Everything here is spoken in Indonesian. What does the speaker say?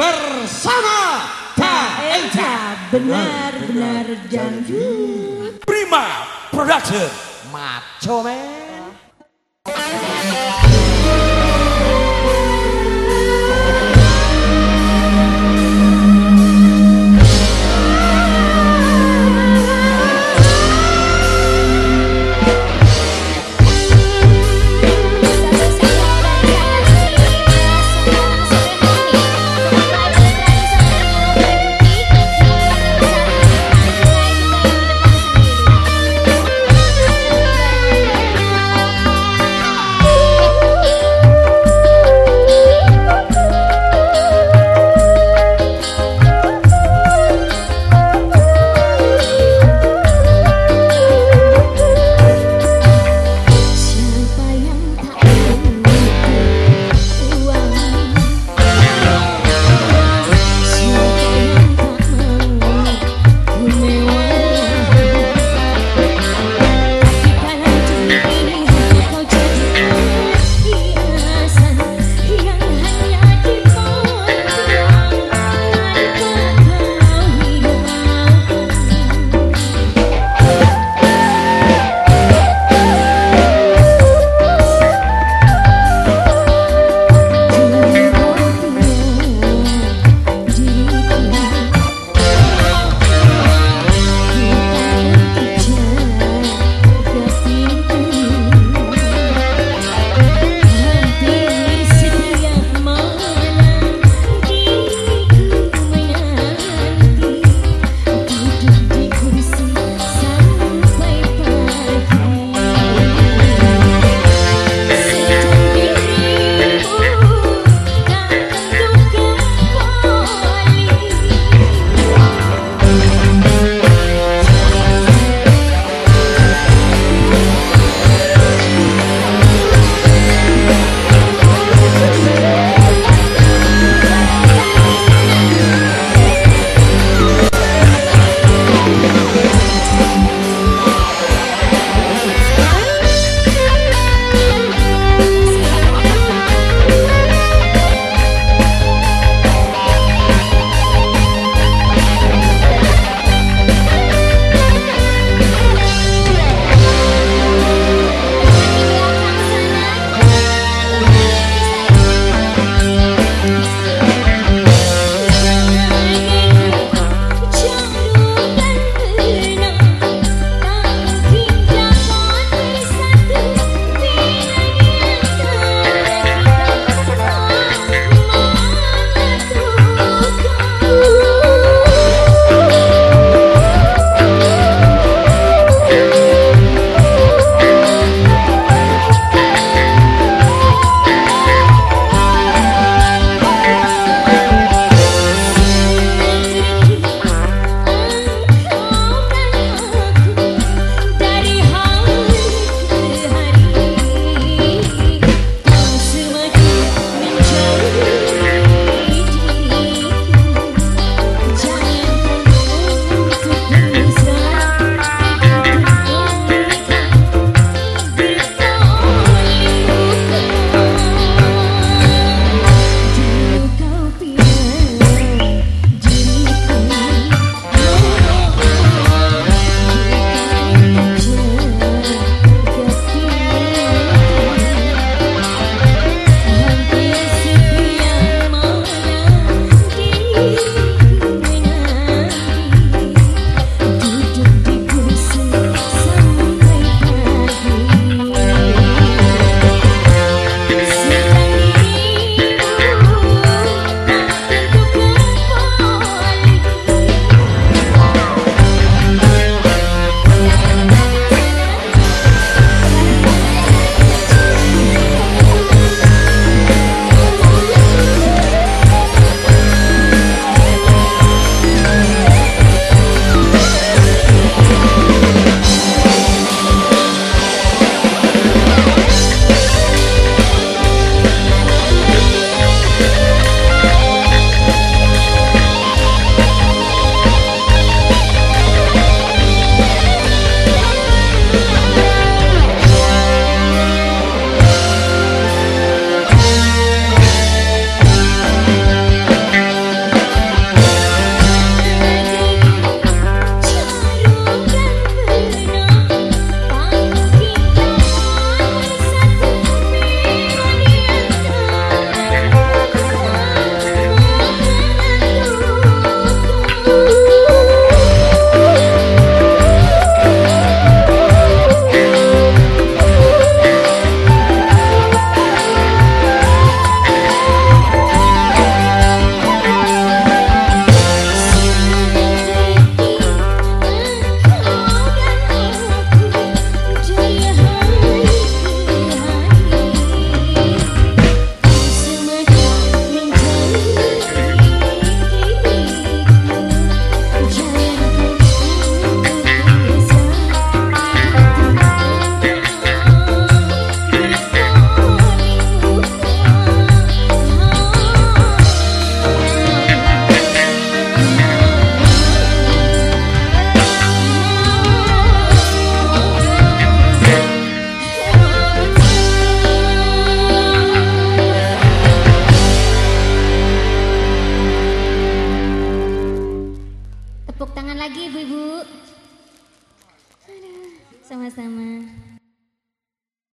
bersama KLJ benar-benar janji. Prima Production. Macho Man